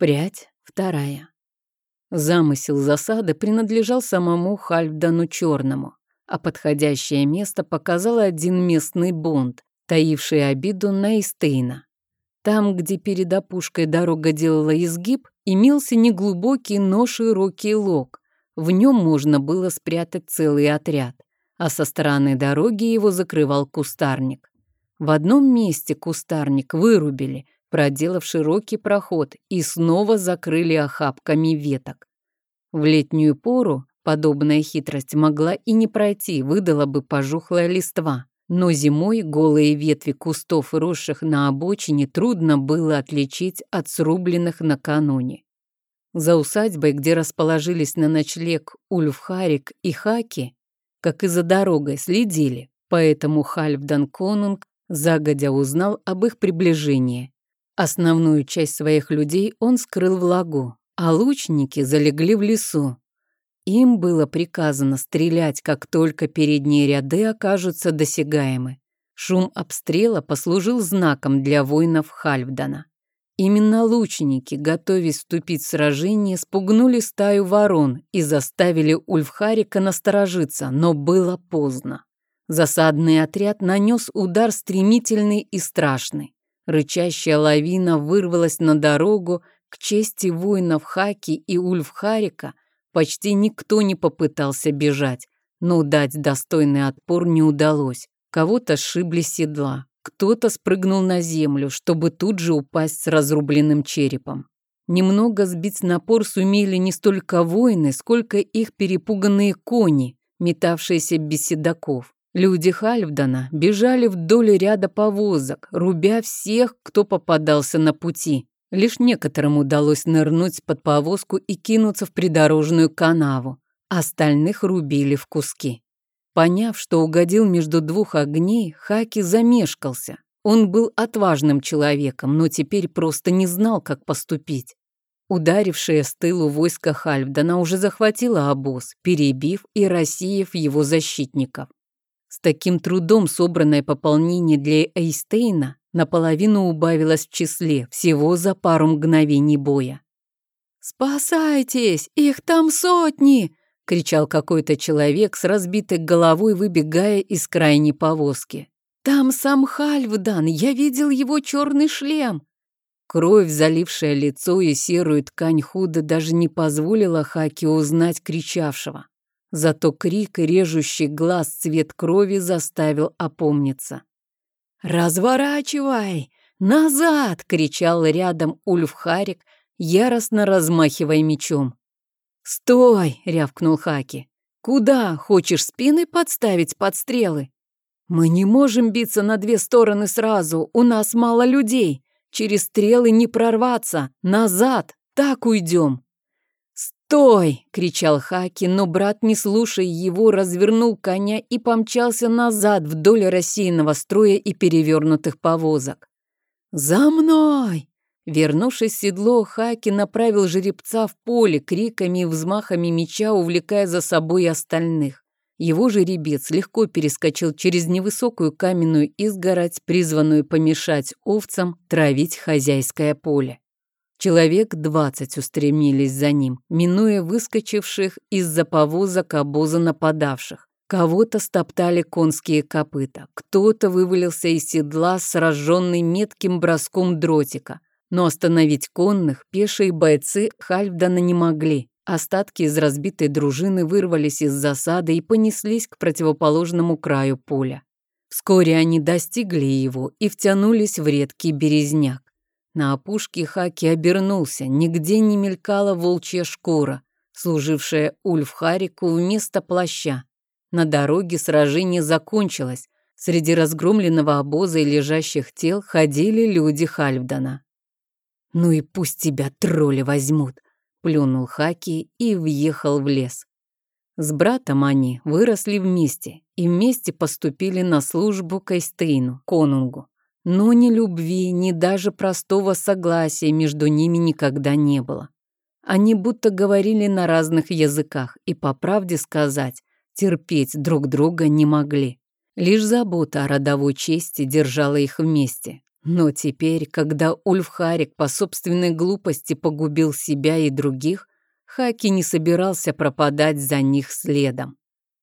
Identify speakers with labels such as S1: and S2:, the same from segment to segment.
S1: Прядь вторая. Замысел засады принадлежал самому Хальфдану Черному, а подходящее место показал один местный бонд, таивший обиду на Истейна. Там, где перед опушкой дорога делала изгиб, имелся неглубокий, но широкий лог. В нем можно было спрятать целый отряд, а со стороны дороги его закрывал кустарник. В одном месте кустарник вырубили, проделав широкий проход, и снова закрыли охапками веток. В летнюю пору подобная хитрость могла и не пройти, выдала бы пожухлая листва. Но зимой голые ветви кустов, росших на обочине, трудно было отличить от срубленных накануне. За усадьбой, где расположились на ночлег Ульфхарик и Хаки, как и за дорогой, следили, поэтому Хальфдан Конунг загодя узнал об их приближении. Основную часть своих людей он скрыл в лагу, а лучники залегли в лесу. Им было приказано стрелять, как только передние ряды окажутся досягаемы. Шум обстрела послужил знаком для воинов Хальфдана. Именно лучники, готовясь вступить в сражение, спугнули стаю ворон и заставили Ульфхарика насторожиться, но было поздно. Засадный отряд нанес удар стремительный и страшный. Рычащая лавина вырвалась на дорогу, к чести воинов Хаки и Ульфхарика почти никто не попытался бежать, но дать достойный отпор не удалось. Кого-то сшибли седла, кто-то спрыгнул на землю, чтобы тут же упасть с разрубленным черепом. Немного сбить напор сумели не столько воины, сколько их перепуганные кони, метавшиеся без седаков. Люди Хальфдана бежали вдоль ряда повозок, рубя всех, кто попадался на пути. Лишь некоторым удалось нырнуть под повозку и кинуться в придорожную канаву. Остальных рубили в куски. Поняв, что угодил между двух огней, Хаки замешкался. Он был отважным человеком, но теперь просто не знал, как поступить. Ударившее с тылу войско Хальфдана уже захватило обоз, перебив и рассеяв его защитников. С таким трудом собранное пополнение для Эйстейна наполовину убавилось в числе, всего за пару мгновений боя. «Спасайтесь! Их там сотни!» — кричал какой-то человек с разбитой головой, выбегая из крайней повозки. «Там сам Хальфдан! Я видел его черный шлем!» Кровь, залившая лицо и серую ткань худо, даже не позволила Хаки узнать кричавшего. Зато крик и режущий глаз цвет крови заставил опомниться. «Разворачивай! Назад!» — кричал рядом Ульф Харик, яростно размахивая мечом. «Стой!» — рявкнул Хаки. «Куда? Хочешь спины подставить под стрелы?» «Мы не можем биться на две стороны сразу, у нас мало людей. Через стрелы не прорваться. Назад! Так уйдем!» «Стой!» — кричал Хаки, но брат, не слушая его, развернул коня и помчался назад вдоль рассеянного строя и перевернутых повозок. «За мной!» Вернувшись в седло, Хаки направил жеребца в поле криками и взмахами меча, увлекая за собой остальных. Его жеребец легко перескочил через невысокую каменную изгородь, призванную помешать овцам травить хозяйское поле. Человек двадцать устремились за ним, минуя выскочивших из-за повозок обоза нападавших. Кого-то стоптали конские копыта, кто-то вывалился из седла, сраженный метким броском дротика. Но остановить конных пешие бойцы Хальфдана не могли. Остатки из разбитой дружины вырвались из засады и понеслись к противоположному краю поля. Вскоре они достигли его и втянулись в редкий березняк. На опушке Хаки обернулся, нигде не мелькала волчья шкура, служившая Ульфхарику вместо плаща. На дороге сражение закончилось. Среди разгромленного обоза и лежащих тел ходили люди Хальфдана. «Ну и пусть тебя тролли возьмут», — плюнул Хаки и въехал в лес. С братом они выросли вместе и вместе поступили на службу к конунгу. Но ни любви, ни даже простого согласия между ними никогда не было. Они будто говорили на разных языках и, по правде сказать, терпеть друг друга не могли. Лишь забота о родовой чести держала их вместе. Но теперь, когда Ульфхарик по собственной глупости погубил себя и других, Хаки не собирался пропадать за них следом.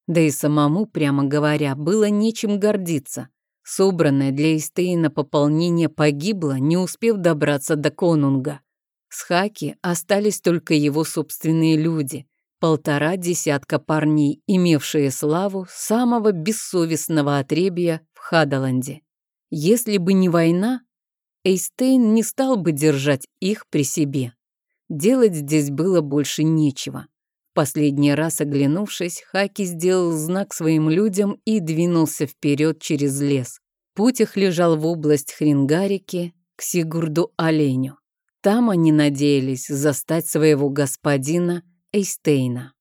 S1: Да и самому, прямо говоря, было нечем гордиться. Собранное для Эстейна пополнение погибло, не успев добраться до Конунга. С Хаки остались только его собственные люди, полтора десятка парней, имевшие славу самого бессовестного отребья в Хадаланде. Если бы не война, Эйстейн не стал бы держать их при себе. Делать здесь было больше нечего. Последний раз оглянувшись, Хаки сделал знак своим людям и двинулся вперед через лес. Путь их лежал в область Хрингарики к Сигурду-оленю. Там они надеялись застать своего господина Эйстейна.